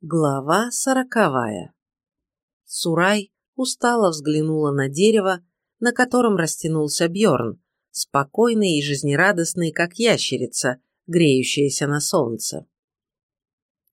Глава сороковая. Сурай устало взглянула на дерево, на котором растянулся Бьорн, спокойный и жизнерадостный, как ящерица, греющаяся на солнце.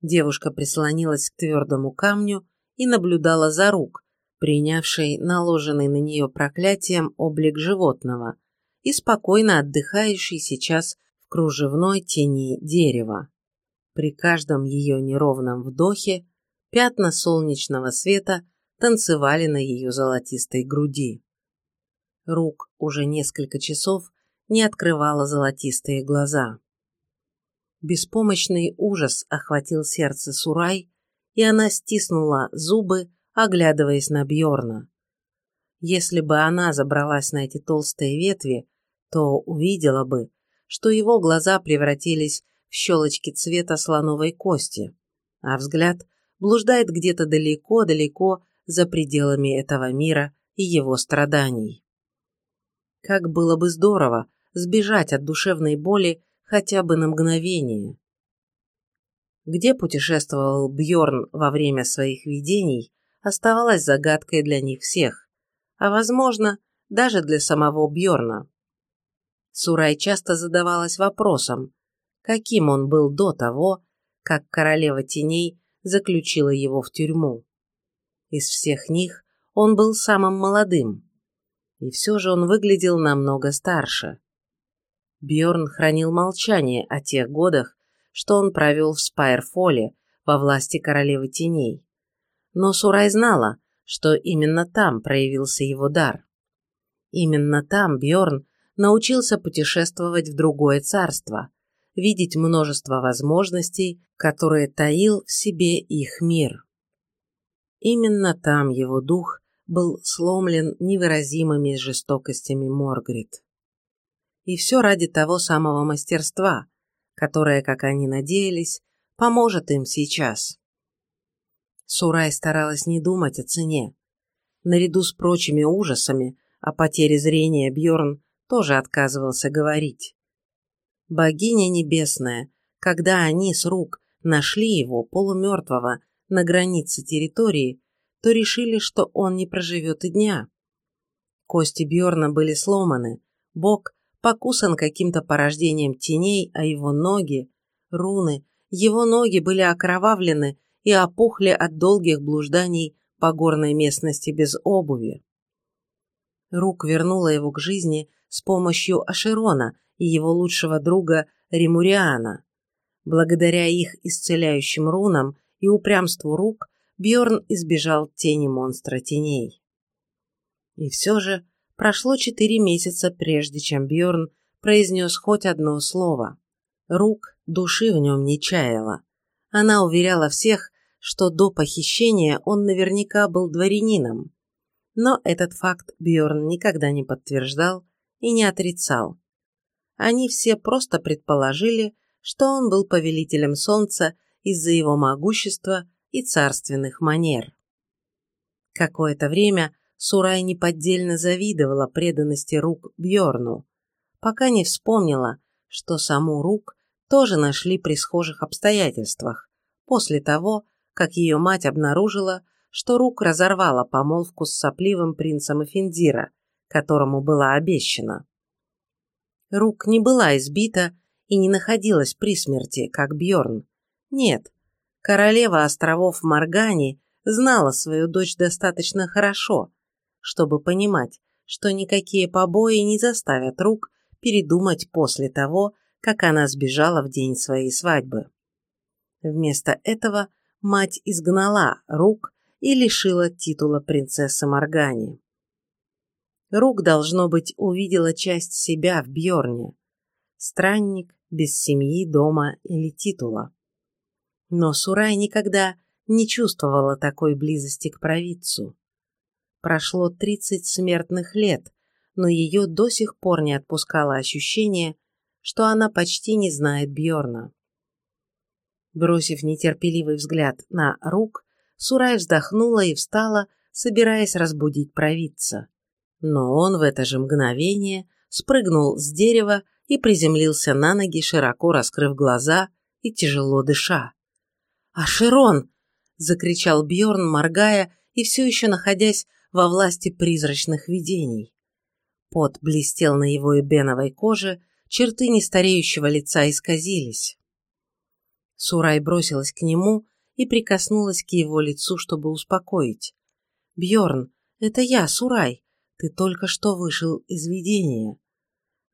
Девушка прислонилась к твердому камню и наблюдала за рук, принявшей наложенный на нее проклятием облик животного и спокойно отдыхающей сейчас в кружевной тени дерева. При каждом ее неровном вдохе пятна солнечного света танцевали на ее золотистой груди. Рук уже несколько часов не открывала золотистые глаза. Беспомощный ужас охватил сердце Сурай, и она стиснула зубы, оглядываясь на Бьорна. Если бы она забралась на эти толстые ветви, то увидела бы, что его глаза превратились в щелочки цвета слоновой кости, а взгляд блуждает где-то далеко-далеко за пределами этого мира и его страданий. Как было бы здорово сбежать от душевной боли хотя бы на мгновение. Где путешествовал Бьорн во время своих видений, оставалось загадкой для них всех, а, возможно, даже для самого Бьорна. Сурай часто задавалась вопросом, каким он был до того, как королева теней заключила его в тюрьму. Из всех них он был самым молодым, и все же он выглядел намного старше. Бьорн хранил молчание о тех годах, что он провел в Спайрфоле во власти королевы теней. Но Сурай знала, что именно там проявился его дар. Именно там Бьорн научился путешествовать в другое царство, видеть множество возможностей, которые таил в себе их мир. Именно там его дух был сломлен невыразимыми жестокостями Моргрид. И все ради того самого мастерства, которое, как они надеялись, поможет им сейчас. Сурай старалась не думать о цене. Наряду с прочими ужасами о потере зрения Бьорн тоже отказывался говорить. Богиня Небесная, когда они с рук нашли его полумертвого на границе территории, то решили, что он не проживет и дня. Кости Бьорна были сломаны, бок покусан каким-то порождением теней, а его ноги, руны, его ноги были окровавлены и опухли от долгих блужданий по горной местности без обуви. Рук вернула его к жизни с помощью Ашерона и его лучшего друга Римуриана. Благодаря их исцеляющим рунам и упрямству рук Бьорн избежал тени монстра теней. И все же прошло четыре месяца, прежде чем Бьорн произнес хоть одно слово. Рук души в нем не чаяла. Она уверяла всех, что до похищения он наверняка был дворянином. Но этот факт Бьорн никогда не подтверждал и не отрицал они все просто предположили, что он был повелителем солнца из-за его могущества и царственных манер. Какое-то время Сурай неподдельно завидовала преданности рук Бьорну, пока не вспомнила, что саму рук тоже нашли при схожих обстоятельствах, после того, как ее мать обнаружила, что рук разорвала помолвку с сопливым принцем Эфиндира, которому была обещана. Рук не была избита и не находилась при смерти, как Бьорн. Нет, королева островов Маргани знала свою дочь достаточно хорошо, чтобы понимать, что никакие побои не заставят рук передумать после того, как она сбежала в день своей свадьбы. Вместо этого мать изгнала рук и лишила титула принцессы Маргани. Рук, должно быть, увидела часть себя в Бьорне. Странник, без семьи, дома или титула. Но Сурай никогда не чувствовала такой близости к провидцу. Прошло тридцать смертных лет, но ее до сих пор не отпускало ощущение, что она почти не знает Бьорна. Бросив нетерпеливый взгляд на рук, Сурай вздохнула и встала, собираясь разбудить провидца. Но он в это же мгновение спрыгнул с дерева и приземлился на ноги, широко раскрыв глаза и тяжело дыша. «Ашерон!» закричал Бьорн, моргая и все еще находясь во власти призрачных видений. Пот блестел на его эбеновой коже, черты нестареющего лица исказились. Сурай бросилась к нему и прикоснулась к его лицу, чтобы успокоить. Бьорн, это я, Сурай. Ты только что вышел из видения.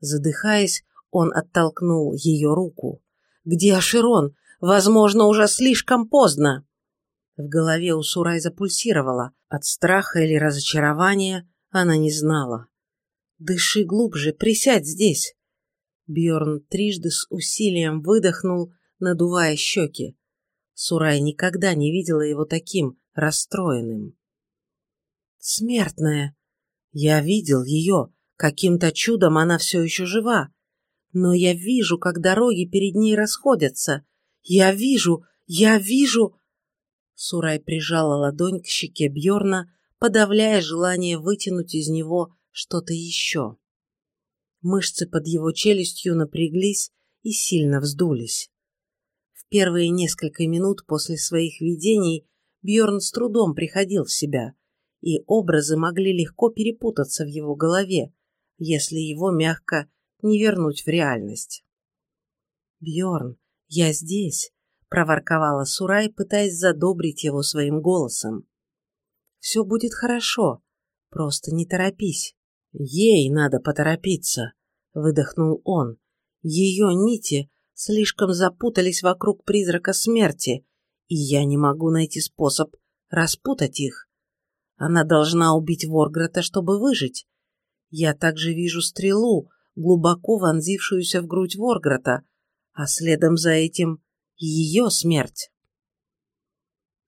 Задыхаясь, он оттолкнул ее руку. Где Аширон? Возможно, уже слишком поздно. В голове у Сурай запульсировала. От страха или разочарования она не знала. «Дыши глубже, присядь здесь!» Бьорн трижды с усилием выдохнул, надувая щеки. Сурай никогда не видела его таким расстроенным. «Смертная! Я видел ее. Каким-то чудом она все еще жива. Но я вижу, как дороги перед ней расходятся. Я вижу, я вижу...» Сурай прижала ладонь к щеке Бьорна, подавляя желание вытянуть из него что-то еще. Мышцы под его челюстью напряглись и сильно вздулись. В первые несколько минут после своих видений Бьорн с трудом приходил в себя, и образы могли легко перепутаться в его голове, если его мягко не вернуть в реальность. Бьорн, я здесь, — проворковала Сурай, пытаясь задобрить его своим голосом. «Все будет хорошо. Просто не торопись». «Ей надо поторопиться», — выдохнул он. «Ее нити слишком запутались вокруг призрака смерти, и я не могу найти способ распутать их. Она должна убить Ворграта, чтобы выжить. Я также вижу стрелу, глубоко вонзившуюся в грудь Ворграта, а следом за этим ее смерть.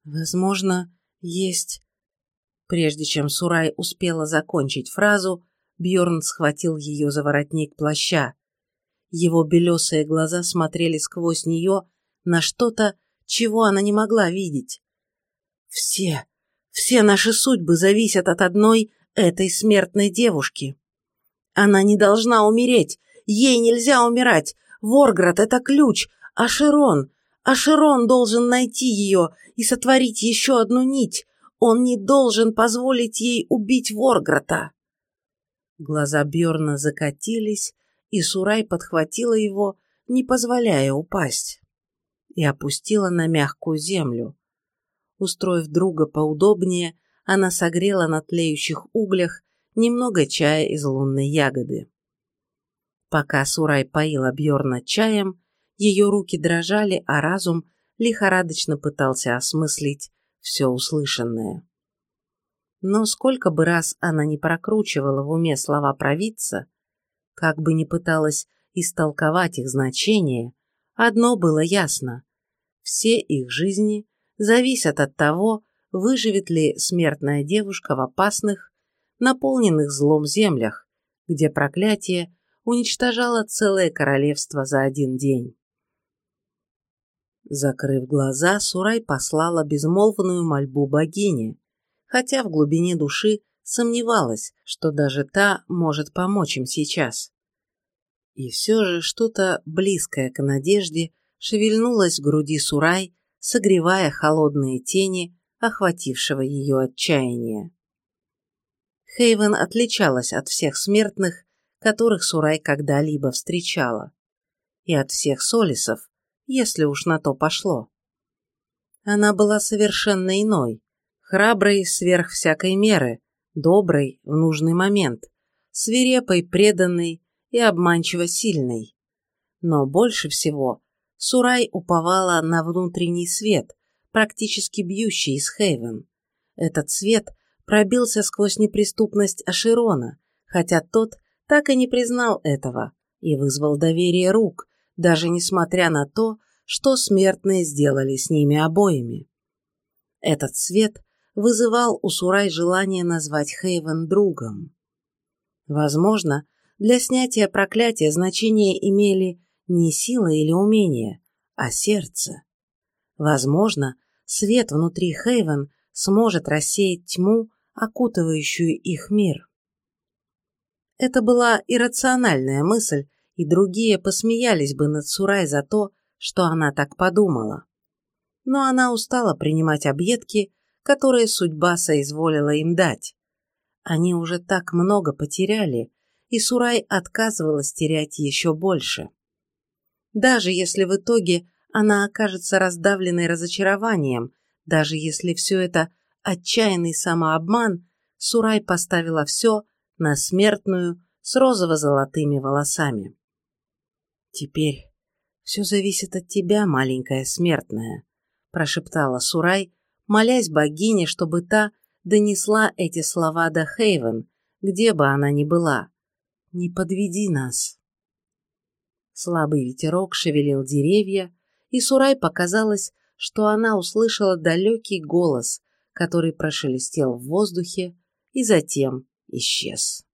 Возможно, есть... Прежде чем Сурай успела закончить фразу, Бьорн схватил ее за воротник плаща. Его белесые глаза смотрели сквозь нее на что-то, чего она не могла видеть. Все, все наши судьбы зависят от одной этой смертной девушки. Она не должна умереть, ей нельзя умирать. Ворград — это ключ, а Широн Ашерон должен найти ее и сотворить еще одну нить. Он не должен позволить ей убить Ворграта. Глаза Бьорна закатились, и Сурай подхватила его, не позволяя упасть, и опустила на мягкую землю. Устроив друга поудобнее, она согрела на тлеющих углях немного чая из лунной ягоды. Пока Сурай поила Бьорна чаем, ее руки дрожали, а разум лихорадочно пытался осмыслить все услышанное. Но сколько бы раз она не прокручивала в уме слова провидца, как бы ни пыталась истолковать их значение, одно было ясно – все их жизни зависят от того, выживет ли смертная девушка в опасных, наполненных злом землях, где проклятие уничтожало целое королевство за один день. Закрыв глаза, Сурай послала безмолвную мольбу богине, хотя в глубине души сомневалась, что даже та может помочь им сейчас. И все же что-то близкое к надежде шевельнулось в груди Сурай, согревая холодные тени, охватившего ее отчаяния. Хейвен отличалась от всех смертных, которых Сурай когда-либо встречала, и от всех солисов, если уж на то пошло. Она была совершенно иной, храброй сверх всякой меры, доброй в нужный момент, свирепой, преданной и обманчиво сильной. Но больше всего Сурай уповала на внутренний свет, практически бьющий из Хейвен. Этот свет пробился сквозь неприступность Аширона, хотя тот так и не признал этого и вызвал доверие рук, даже несмотря на то, что смертные сделали с ними обоими. Этот свет вызывал у Сурай желание назвать Хейвен другом. Возможно, для снятия проклятия значение имели не сила или умение, а сердце. Возможно, свет внутри Хейвен сможет рассеять тьму, окутывающую их мир. Это была иррациональная мысль, и другие посмеялись бы над Сурай за то, что она так подумала. но она устала принимать объедки, которые судьба соизволила им дать. Они уже так много потеряли, и Сурай отказывалась терять еще больше. Даже если в итоге она окажется раздавленной разочарованием, даже если все это отчаянный самообман, Сурай поставила все на смертную с розово-золотыми волосами. «Теперь все зависит от тебя, маленькая смертная», прошептала Сурай, молясь богине, чтобы та донесла эти слова до Хейвен, где бы она ни была. «Не подведи нас». Слабый ветерок шевелил деревья, и Сурай показалось, что она услышала далекий голос, который прошелестел в воздухе и затем исчез.